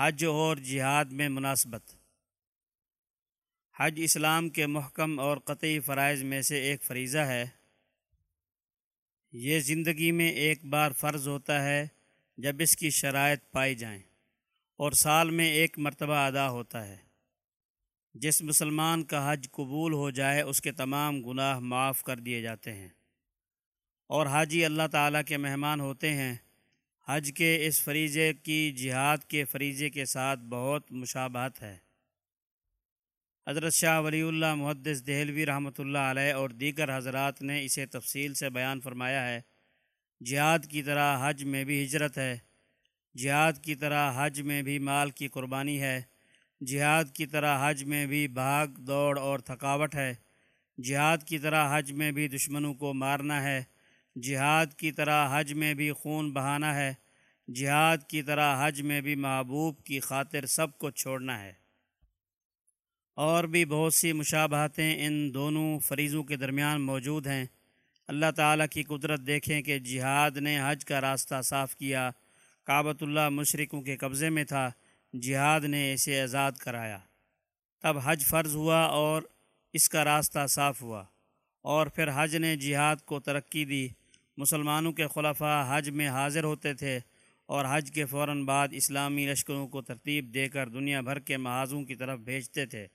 حج اور جہاد میں مناسبت۔ حج اسلام کے محکم اور قطعی فرائض میں سے ایک فریضہ ہے۔ یہ زندگی میں ایک بار فرض ہوتا ہے جب اس کی شرائط پائی جائیں اور سال میں ایک مرتبہ ادا ہوتا ہے۔ جس مسلمان کا حج قبول ہو جائے اس کے تمام گناہ معاف کر دیے جاتے ہیں۔ اور حاجی اللہ تعالیٰ کے مہمان ہوتے ہیں حج کے اس فریضے کی جہاد کے فریضے کے ساتھ بہت مشابہت ہے۔ حضرت شاہ ولی اللہ محدث دہلوی رحمۃ اللہ علیہ اور دیگر حضرات نے اسے تفصیل سے بیان فرمایا ہے، جہاد کی طرح حج میں بھی ہجرت ہے، جہاد کی طرح حج میں بھی مال کی قربانی ہے، جہاد کی طرح حج میں بھی بھاگ، دوڑ اور تھکاوٹ ہے، جہاد کی طرح حج میں بھی دشمنوں کو مارنا ہے، جہاد کی طرح حج میں بھی خون بہانا ہے۔ جہاد کی طرح حج میں بھی محبوب کی خاطر سب کو چھوڑنا ہے۔ اور بھی بہت سی مشابہتیں ان دونوں فریضوں کے درمیان موجود ہیں۔ اللہ تعالیٰ کی قدرت دیکھیں کہ جہاد نے حج کا راستہ صاف کیا۔ کعبۃ اللہ مشرقوں کے قبضے میں تھا۔ جہاد نے اسے آزاد کرایا۔ تب حج فرض ہوا اور اس کا راستہ صاف ہوا۔ اور پھر حج نے جہاد کو ترقی دی۔ مسلمانوں کے خلفاء حج میں حاضر ہوتے تھے۔ اور حج کے فوراً بعد اسلامی لشکروں کو ترتیب دے کر دنیا بھر کے محاذوں کی طرف بھیجتے تھے۔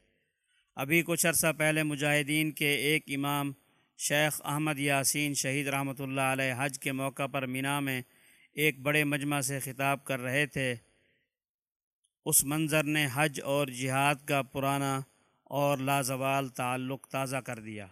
ابھی کچھ عرصہ پہلے مجاہدین کے ایک امام، شیخ احمد یاسین شہید رحمۃ اللہ علیہ حج کے موقع پر مینا میں ایک بڑے مجمع سے خطاب کر رہے تھے۔ اس منظر نے حج اور جہاد کا پرانا اور لازوال تعلق تازہ کر دیا۔